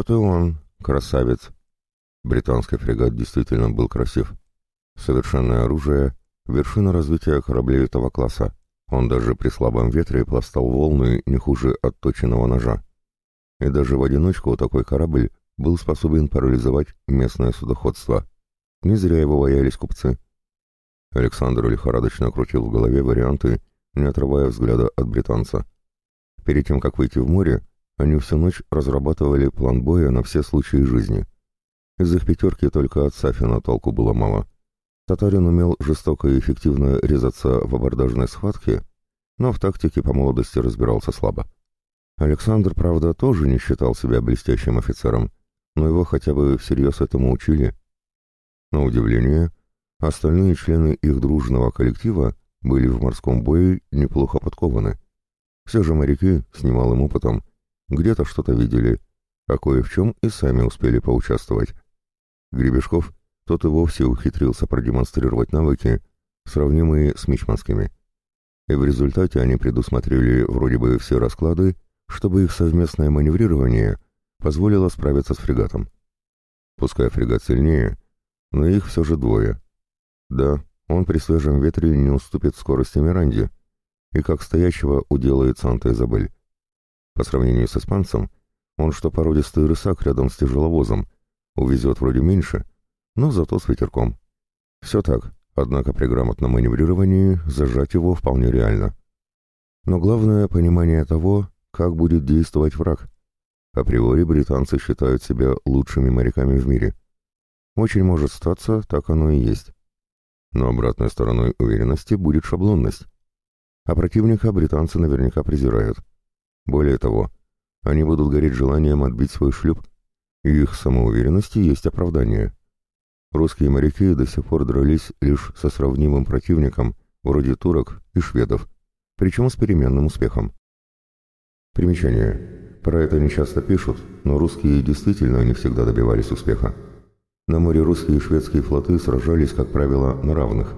вот и он, красавец. Британский фрегат действительно был красив. Совершенное оружие, вершина развития кораблей этого класса. Он даже при слабом ветре пластал волны не хуже отточенного ножа. И даже в одиночку такой корабль был способен парализовать местное судоходство. Не зря его боялись купцы. Александр лихорадочно крутил в голове варианты, не отрывая взгляда от британца. Перед тем, как выйти в море, они всю ночь разрабатывали план боя на все случаи жизни. Из их пятерки только от Сафина толку было мало. Татарин умел жестоко и эффективно резаться в абордажной схватке, но в тактике по молодости разбирался слабо. Александр, правда, тоже не считал себя блестящим офицером, но его хотя бы всерьез этому учили. На удивление, остальные члены их дружного коллектива были в морском бое неплохо подкованы. Все же моряки с немалым опытом где-то что-то видели, а кое в чем и сами успели поучаствовать. Гребешков тот и вовсе ухитрился продемонстрировать навыки, сравнимые с мичманскими. И в результате они предусмотрели вроде бы все расклады, чтобы их совместное маневрирование позволило справиться с фрегатом. Пускай фрегат сильнее, но их все же двое. Да, он при свежем ветре не уступит скорости Миранде, и как стоячего уделает Санта-Изабель. По сравнению с испанцем, он что породистый рысак рядом с тяжеловозом, увезет вроде меньше, но зато с ветерком. Все так, однако при грамотном маневрировании зажать его вполне реально. Но главное — понимание того, как будет действовать враг. Априори британцы считают себя лучшими моряками в мире. Очень может статься, так оно и есть. Но обратной стороной уверенности будет шаблонность. А противника британцы наверняка презирают. Более того, они будут гореть желанием отбить свой шлюп, и их самоуверенности есть оправдание. Русские моряки до сих пор дрались лишь со сравнимым противником, вроде турок и шведов, причем с переменным успехом. Примечание. Про это не часто пишут, но русские действительно не всегда добивались успеха. На море русские и шведские флоты сражались, как правило, на равных.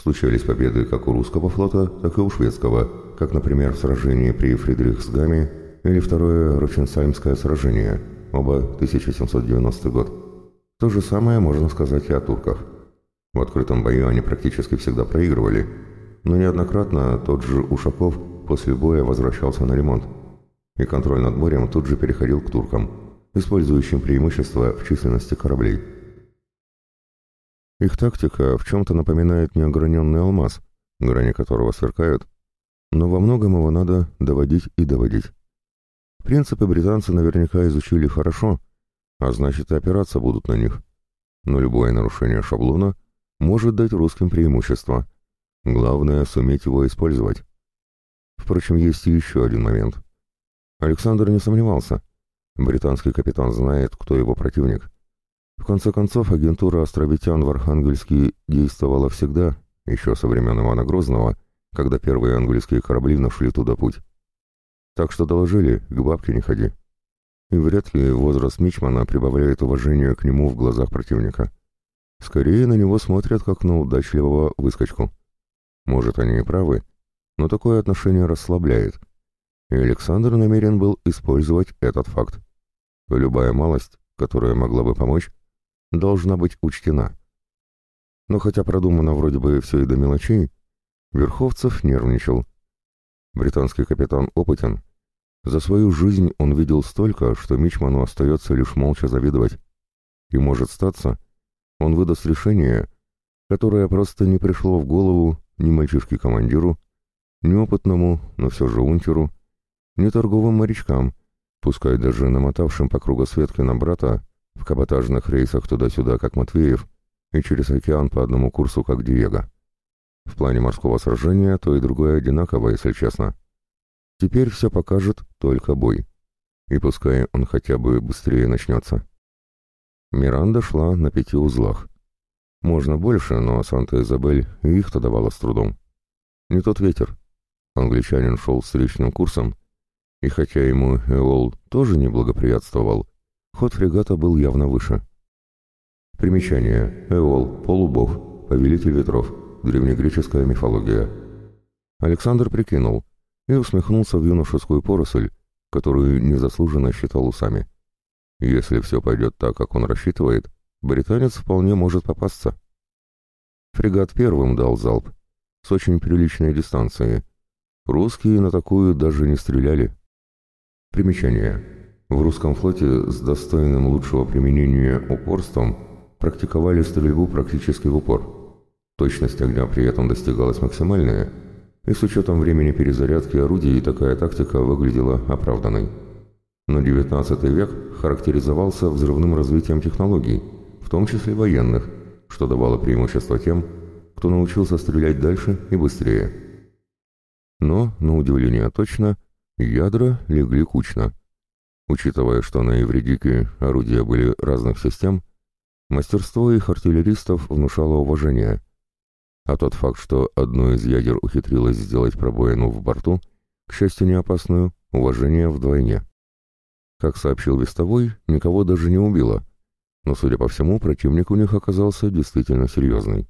Случались победы как у русского флота, так и у шведского, как, например, в сражении при Фридрихсгаме или второе Роченсальмское сражение, оба 1790 год. То же самое можно сказать и о турках. В открытом бою они практически всегда проигрывали, но неоднократно тот же Ушаков после боя возвращался на ремонт, и контроль над морем тут же переходил к туркам, использующим преимущество в численности кораблей. Их тактика в чем-то напоминает неограненный алмаз, грани которого сверкают, но во многом его надо доводить и доводить. Принципы британцы наверняка изучили хорошо – а значит и опираться будут на них. Но любое нарушение шаблона может дать русским преимущество. Главное — суметь его использовать. Впрочем, есть и еще один момент. Александр не сомневался. Британский капитан знает, кто его противник. В конце концов, агентура островитян в Архангельске действовала всегда, еще со времен Ивана Грозного, когда первые английские корабли нашли туда путь. Так что доложили, к бабке не ходи и вряд ли возраст Мичмана прибавляет уважение к нему в глазах противника. Скорее на него смотрят как на удачливого выскочку. Может, они и правы, но такое отношение расслабляет. И Александр намерен был использовать этот факт. Любая малость, которая могла бы помочь, должна быть учтена. Но хотя продумано вроде бы все и до мелочей, Верховцев нервничал. Британский капитан опытен, за свою жизнь он видел столько, что Мичману остается лишь молча завидовать. И может статься, он выдаст решение, которое просто не пришло в голову ни мальчишке-командиру, ни опытному, но все же унтеру, ни торговым морячкам, пускай даже намотавшим по кругосветке на брата в каботажных рейсах туда-сюда, как Матвеев, и через океан по одному курсу, как Диего. В плане морского сражения то и другое одинаково, если честно. Теперь все покажет только бой. И пускай он хотя бы быстрее начнется. Миранда шла на пяти узлах. Можно больше, но Санта-Изабель их-то давала с трудом. Не тот ветер. Англичанин шел встречным курсом, и хотя ему Эол тоже не благоприятствовал, ход фрегата был явно выше. Примечание. Эол, полубог, повелитель ветров, древнегреческая мифология. Александр прикинул, и усмехнулся в юношескую поросль, которую незаслуженно считал усами. Если все пойдет так, как он рассчитывает, британец вполне может попасться. Фрегат первым дал залп, с очень приличной дистанции. Русские на такую даже не стреляли. Примечание. В русском флоте с достойным лучшего применения упорством практиковали стрельбу практически в упор. Точность огня при этом достигалась максимальная, и с учетом времени перезарядки орудий такая тактика выглядела оправданной. Но XIX век характеризовался взрывным развитием технологий, в том числе военных, что давало преимущество тем, кто научился стрелять дальше и быстрее. Но, на удивление точно, ядра легли кучно. Учитывая, что на Евредике орудия были разных систем, мастерство их артиллеристов внушало уважение. А тот факт, что одно из ядер ухитрилось сделать пробоину в борту, к счастью не опасную, уважение вдвойне. Как сообщил Вестовой, никого даже не убило, но, судя по всему, противник у них оказался действительно серьезный.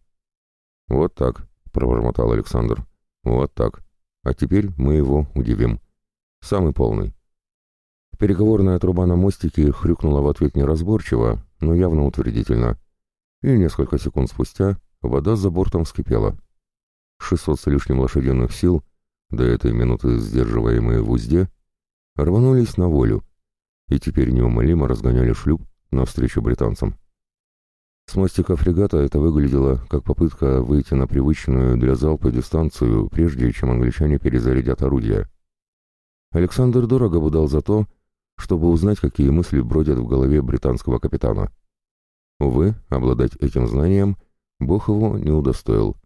«Вот так», — пробормотал Александр. «Вот так. А теперь мы его удивим. Самый полный». Переговорная труба на мостике хрюкнула в ответ неразборчиво, но явно утвердительно. И несколько секунд спустя вода за бортом вскипела. Шестьсот с лишним лошадиных сил, до этой минуты сдерживаемые в узде, рванулись на волю и теперь неумолимо разгоняли шлюп навстречу британцам. С мостика фрегата это выглядело как попытка выйти на привычную для залпа дистанцию, прежде чем англичане перезарядят орудия. Александр дорого бы дал за то, чтобы узнать, какие мысли бродят в голове британского капитана. Увы, обладать этим знанием Бог его не удостоил.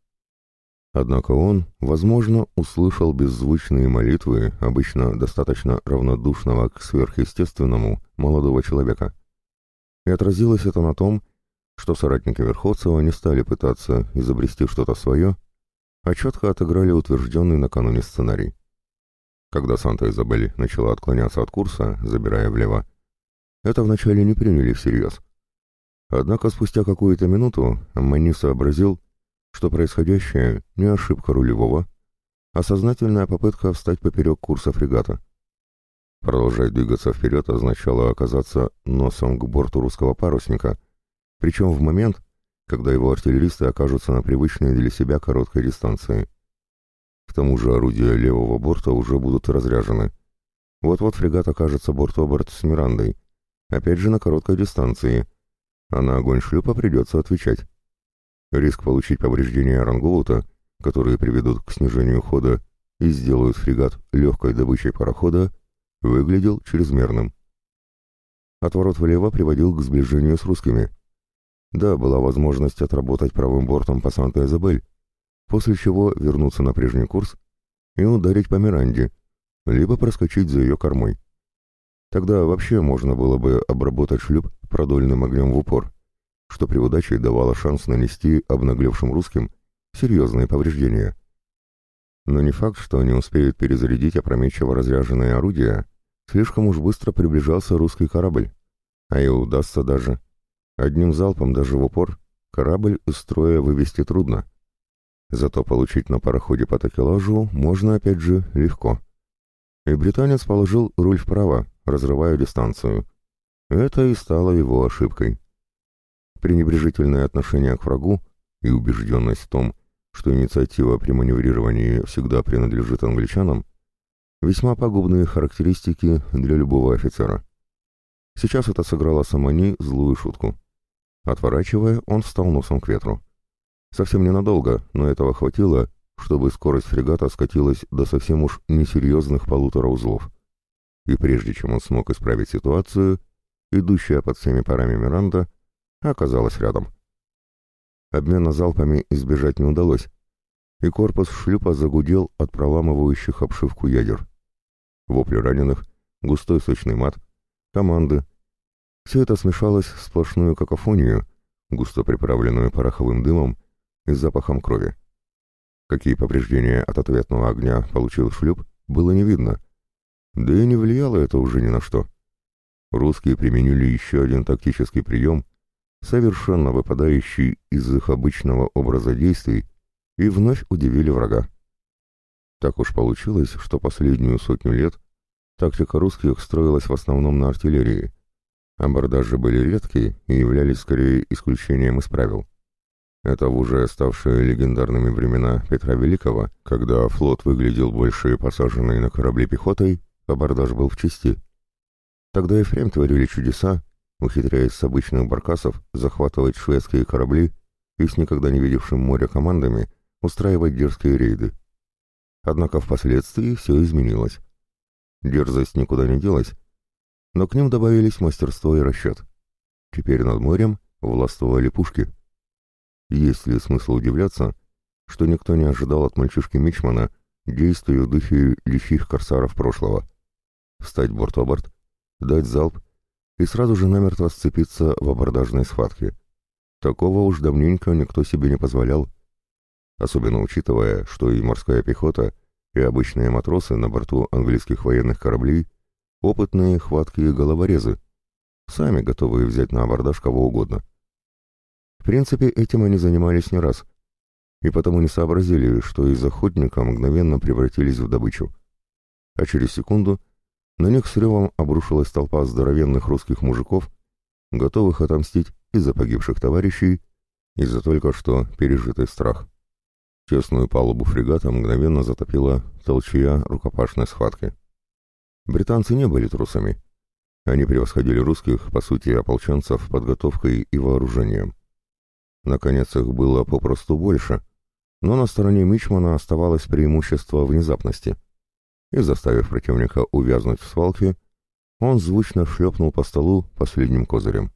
Однако он, возможно, услышал беззвучные молитвы, обычно достаточно равнодушного к сверхъестественному молодого человека. И отразилось это на том, что соратники Верховцева не стали пытаться изобрести что-то свое, а четко отыграли утвержденный накануне сценарий. Когда Санта-Изабель начала отклоняться от курса, забирая влево, это вначале не приняли всерьез. Однако спустя какую-то минуту Аммани сообразил, что происходящее не ошибка рулевого, а сознательная попытка встать поперек курса фрегата. Продолжать двигаться вперед означало оказаться носом к борту русского парусника, причем в момент, когда его артиллеристы окажутся на привычной для себя короткой дистанции. К тому же орудия левого борта уже будут разряжены. Вот-вот фрегат окажется борт-оборт с Мирандой, опять же на короткой дистанции, а на огонь шлюпа придется отвечать. Риск получить повреждения рангоута, которые приведут к снижению хода и сделают фрегат легкой добычей парохода, выглядел чрезмерным. Отворот влево приводил к сближению с русскими. Да, была возможность отработать правым бортом по Санта-Изабель, после чего вернуться на прежний курс и ударить по Миранде, либо проскочить за ее кормой. Тогда вообще можно было бы обработать шлюп продольным огнем в упор, что при удаче давало шанс нанести обнаглевшим русским серьезные повреждения. Но не факт, что они успеют перезарядить опрометчиво разряженные орудия, слишком уж быстро приближался русский корабль, а и удастся даже. Одним залпом даже в упор корабль из строя вывести трудно. Зато получить на пароходе по такелажу можно опять же легко. И британец положил руль вправо, разрывая дистанцию. Это и стало его ошибкой. Пренебрежительное отношение к врагу и убежденность в том, что инициатива при маневрировании всегда принадлежит англичанам, весьма пагубные характеристики для любого офицера. Сейчас это сыграло Самани злую шутку. Отворачивая, он встал носом к ветру. Совсем ненадолго, но этого хватило, чтобы скорость фрегата скатилась до совсем уж несерьезных полутора узлов. И прежде чем он смог исправить ситуацию, идущая под всеми парами Миранда оказалась рядом. Обмена залпами избежать не удалось, и корпус шлюпа загудел от проламывающих обшивку ядер. Вопли раненых, густой сочный мат, команды, все это смешалось в сплошную какофонию, густо приправленную пороховым дымом и запахом крови. Какие повреждения от ответного огня получил шлюп, было не видно. Да и не влияло это уже ни на что. Русские применили еще один тактический прием, совершенно выпадающий из их обычного образа действий, и вновь удивили врага. Так уж получилось, что последнюю сотню лет тактика русских строилась в основном на артиллерии, Абордажи были редкие и являлись скорее исключением из правил. Это в уже ставшие легендарными времена Петра Великого, когда флот выглядел больше посаженный на корабли пехотой, абордаж был в части. Тогда и впрямь творили чудеса, ухитряясь с обычных баркасов захватывать шведские корабли и с никогда не видевшим моря командами устраивать дерзкие рейды. Однако впоследствии все изменилось. Дерзость никуда не делась, но к ним добавились мастерство и расчет. Теперь над морем властвовали пушки. Есть ли смысл удивляться, что никто не ожидал от мальчишки Мичмана действий в духе лихих корсаров прошлого? Встать борт-оборт, дать залп и сразу же намертво сцепиться в абордажной схватке. Такого уж давненько никто себе не позволял. Особенно учитывая, что и морская пехота, и обычные матросы на борту английских военных кораблей — опытные, хваткие головорезы, сами готовые взять на абордаж кого угодно. Принципе, этим они занимались не раз, и потому не сообразили, что из охотника мгновенно превратились в добычу. А через секунду на них с ревом обрушилась толпа здоровенных русских мужиков, готовых отомстить и за погибших товарищей, и за только что пережитый страх. Тесную палубу фрегата мгновенно затопила толчья рукопашной схватки. Британцы не были трусами. Они превосходили русских, по сути, ополченцев подготовкой и вооружением. Наконец их было попросту больше, но на стороне Мичмана оставалось преимущество внезапности — и, заставив противника увязнуть в свалке, он звучно шлепнул по столу последним козырем.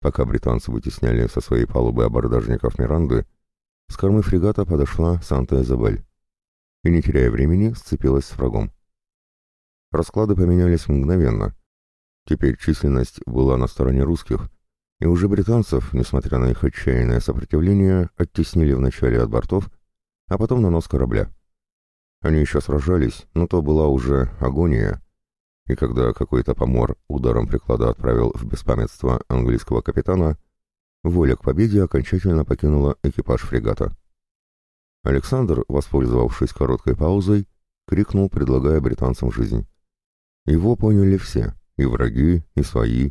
Пока британцы вытесняли со своей палубы абордажников Миранды, с кормы фрегата подошла Санта-Изабель и, не теряя времени, сцепилась с врагом. Расклады поменялись мгновенно. Теперь численность была на стороне русских, и уже британцев, несмотря на их отчаянное сопротивление, оттеснили вначале от бортов, а потом на нос корабля. Они еще сражались, но то была уже агония. И когда какой-то помор ударом приклада отправил в беспамятство английского капитана, воля к победе окончательно покинула экипаж фрегата. Александр, воспользовавшись короткой паузой, крикнул, предлагая британцам жизнь. Его поняли все, и враги, и свои.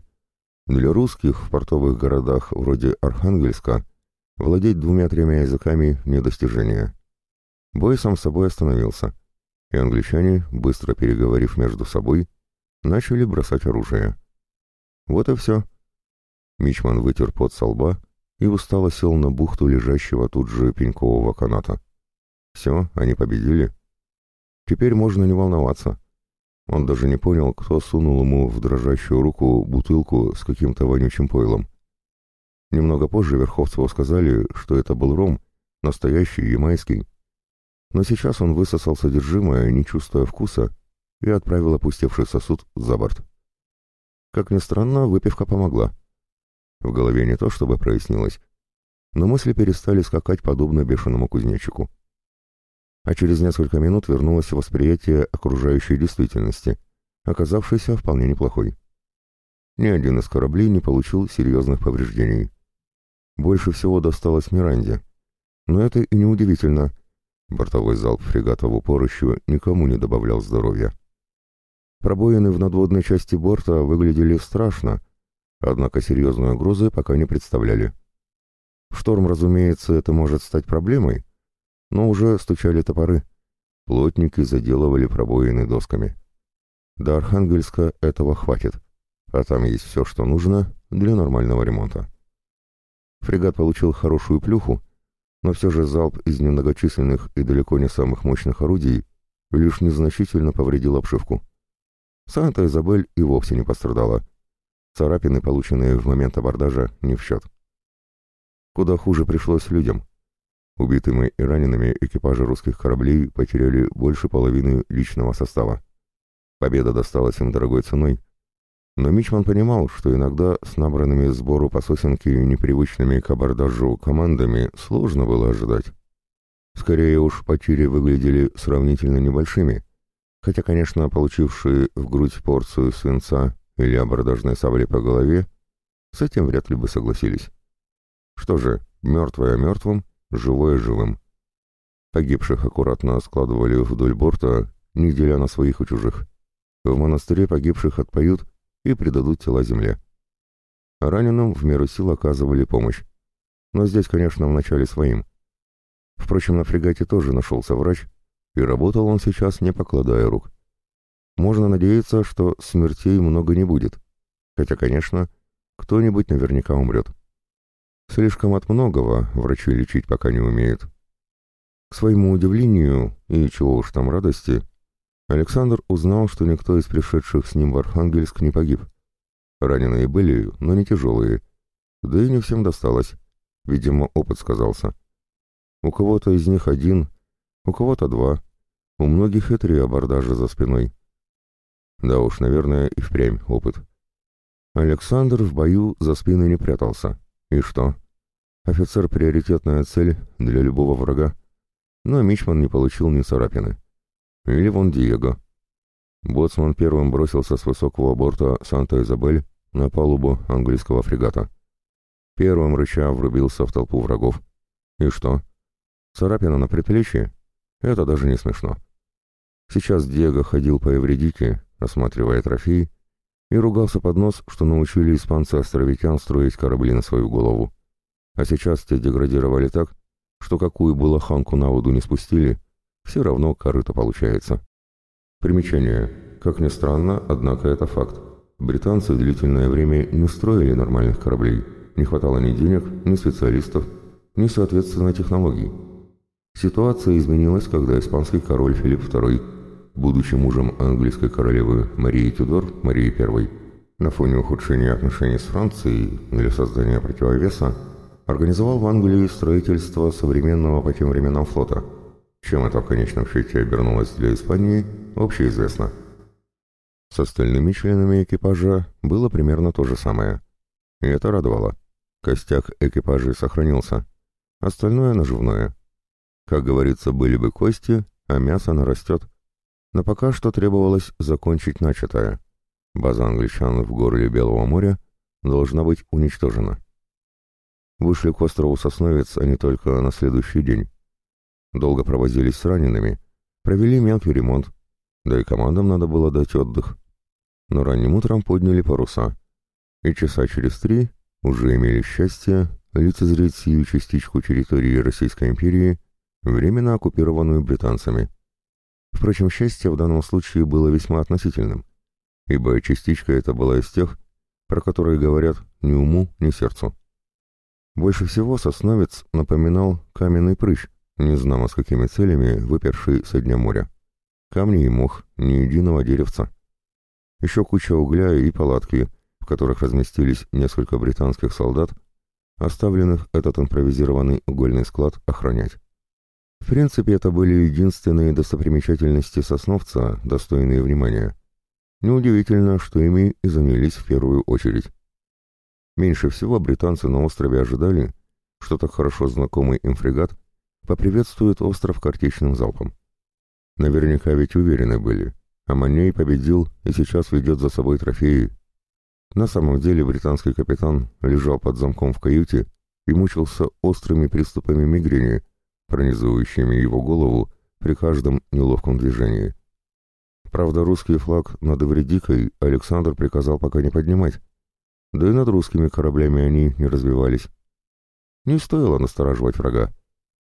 Для русских в портовых городах вроде Архангельска владеть двумя-тремя языками — недостижение. Бой сам собой остановился, и англичане, быстро переговорив между собой, начали бросать оружие. Вот и все. Мичман вытер пот со лба и устало сел на бухту лежащего тут же пенькового каната. Все, они победили. Теперь можно не волноваться. Он даже не понял, кто сунул ему в дрожащую руку бутылку с каким-то вонючим пойлом. Немного позже Верховцеву сказали, что это был ром, настоящий ямайский, но сейчас он высосал содержимое, не чувствуя вкуса, и отправил опустевший сосуд за борт. Как ни странно, выпивка помогла. В голове не то чтобы прояснилось, но мысли перестали скакать подобно бешеному кузнечику. А через несколько минут вернулось восприятие окружающей действительности, оказавшейся вполне неплохой. Ни один из кораблей не получил серьезных повреждений. Больше всего досталось Миранде. Но это и не удивительно, Бортовой залп фрегата в упор никому не добавлял здоровья. Пробоины в надводной части борта выглядели страшно, однако серьезной угрозы пока не представляли. Шторм, разумеется, это может стать проблемой, но уже стучали топоры. Плотники заделывали пробоины досками. До Архангельска этого хватит, а там есть все, что нужно для нормального ремонта. Фрегат получил хорошую плюху, но все же залп из немногочисленных и далеко не самых мощных орудий лишь незначительно повредил обшивку. Санта-Изабель и вовсе не пострадала. Царапины, полученные в момент абордажа, не в счет. Куда хуже пришлось людям. Убитыми и ранеными экипажи русских кораблей потеряли больше половины личного состава. Победа досталась им дорогой ценой, но Мичман понимал, что иногда с набранными сбору по сосенке непривычными к абордажу командами сложно было ожидать. Скорее уж, потери выглядели сравнительно небольшими, хотя, конечно, получившие в грудь порцию свинца или абордажной сабли по голове, с этим вряд ли бы согласились. Что же, мертвое мертвым, живое живым. Погибших аккуратно складывали вдоль борта, не деля на своих и чужих. В монастыре погибших отпоют и предадут тела земле. раненым в меру сил оказывали помощь. Но здесь, конечно, вначале своим. Впрочем, на фрегате тоже нашелся врач, и работал он сейчас, не покладая рук. Можно надеяться, что смертей много не будет, хотя, конечно, кто-нибудь наверняка умрет. Слишком от многого врачи лечить пока не умеют. К своему удивлению, и чего уж там радости, Александр узнал, что никто из пришедших с ним в Архангельск не погиб. Раненые были, но не тяжелые. Да и не всем досталось. Видимо, опыт сказался. У кого-то из них один, у кого-то два, у многих и три абордажа за спиной. Да уж, наверное, и впрямь опыт. Александр в бою за спиной не прятался. И что? Офицер — приоритетная цель для любого врага. Но Мичман не получил ни царапины. Или вон Диего. Боцман первым бросился с высокого борта Санта-Изабель на палубу английского фрегата. Первым рыча врубился в толпу врагов. И что? Царапина на предплечье? Это даже не смешно. Сейчас Диего ходил по Эвредике, осматривая трофеи, и ругался под нос, что научили испанцы-островитян строить корабли на свою голову. А сейчас те деградировали так, что какую бы лоханку на воду не спустили, все равно корыто получается. Примечание. Как ни странно, однако это факт. Британцы длительное время не строили нормальных кораблей. Не хватало ни денег, ни специалистов, ни, соответственно, технологий. Ситуация изменилась, когда испанский король Филипп II, будучи мужем английской королевы Марии Тюдор, Марии I, на фоне ухудшения отношений с Францией или создания противовеса, организовал в Англии строительство современного по тем временам флота. Чем это в конечном счете обернулось для Испании, общеизвестно. С остальными членами экипажа было примерно то же самое. И это радовало. Костяк экипажей сохранился. Остальное наживное. Как говорится, были бы кости, а мясо нарастет. Но пока что требовалось закончить начатое. База англичан в горле Белого моря должна быть уничтожена. Вышли к острову Сосновец они только на следующий день. Долго провозились с ранеными, провели мелкий ремонт, да и командам надо было дать отдых. Но ранним утром подняли паруса, и часа через три уже имели счастье лицезреть сию частичку территории Российской империи, временно оккупированную британцами. Впрочем, счастье в данном случае было весьма относительным, ибо частичка эта была из тех, про которые говорят ни уму, ни сердцу. Больше всего сосновец напоминал каменный прыщ, незнамо с какими целями выперший со дня моря. Камни и мох, ни единого деревца. Еще куча угля и палатки, в которых разместились несколько британских солдат, оставленных этот импровизированный угольный склад охранять. В принципе, это были единственные достопримечательности Сосновца, достойные внимания. Неудивительно, что ими и занялись в первую очередь. Меньше всего британцы на острове ожидали, что так хорошо знакомый им фрегат поприветствует остров картечным залпом. Наверняка ведь уверены были, а Маней победил и сейчас ведет за собой трофеи. На самом деле британский капитан лежал под замком в каюте и мучился острыми приступами мигрени, пронизывающими его голову при каждом неловком движении. Правда, русский флаг над Эвредикой Александр приказал пока не поднимать, да и над русскими кораблями они не развивались. Не стоило настораживать врага.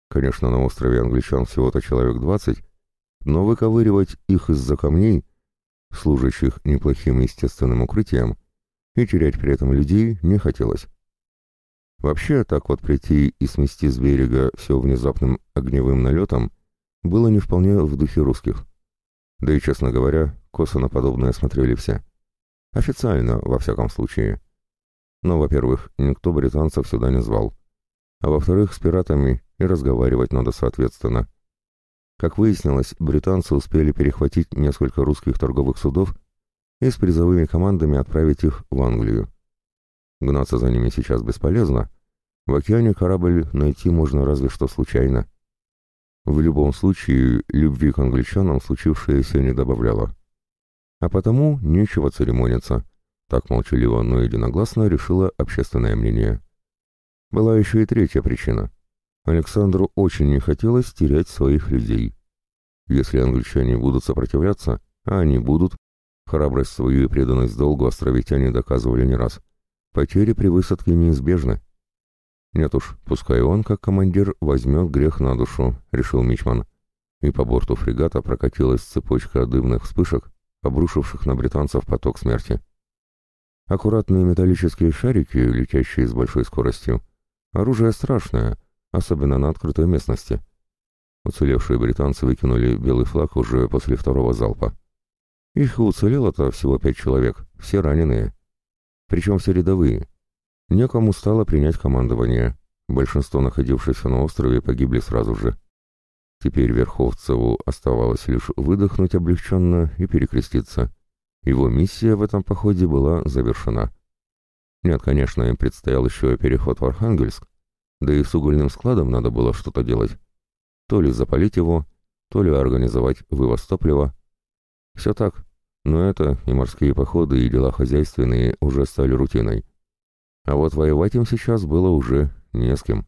Конечно, на острове англичан всего-то человек двадцать, но выковыривать их из-за камней, служащих неплохим естественным укрытием, и терять при этом людей не хотелось. Вообще, так вот прийти и смести с берега все внезапным огневым налетом было не вполне в духе русских. Да и, честно говоря, косо на подобное смотрели все. Официально, во всяком случае. Но, во-первых, никто британцев сюда не звал. А во-вторых, с пиратами и разговаривать надо соответственно. Как выяснилось, британцы успели перехватить несколько русских торговых судов и с призовыми командами отправить их в Англию. Гнаться за ними сейчас бесполезно. В океане корабль найти можно разве что случайно. В любом случае, любви к англичанам случившееся не добавляло. А потому нечего церемониться. Так молчаливо, но единогласно решило общественное мнение. Была еще и третья причина. Александру очень не хотелось терять своих людей. Если англичане будут сопротивляться, а они будут, храбрость свою и преданность долгу островитяне доказывали не раз, Потери при высадке неизбежны. Нет уж, пускай он, как командир, возьмет грех на душу, решил Мичман. И по борту фрегата прокатилась цепочка дымных вспышек, обрушивших на британцев поток смерти. Аккуратные металлические шарики, летящие с большой скоростью. Оружие страшное, особенно на открытой местности. Уцелевшие британцы выкинули белый флаг уже после второго залпа. Их уцелело-то всего пять человек, все раненые. Причем все рядовые. Некому стало принять командование. Большинство находившихся на острове погибли сразу же. Теперь Верховцеву оставалось лишь выдохнуть облегченно и перекреститься. Его миссия в этом походе была завершена. Нет, конечно, им предстоял еще переход в Архангельск, да и с угольным складом надо было что-то делать. То ли запалить его, то ли организовать вывоз топлива. Все так, но это и морские походы, и дела хозяйственные уже стали рутиной. А вот воевать им сейчас было уже не с кем.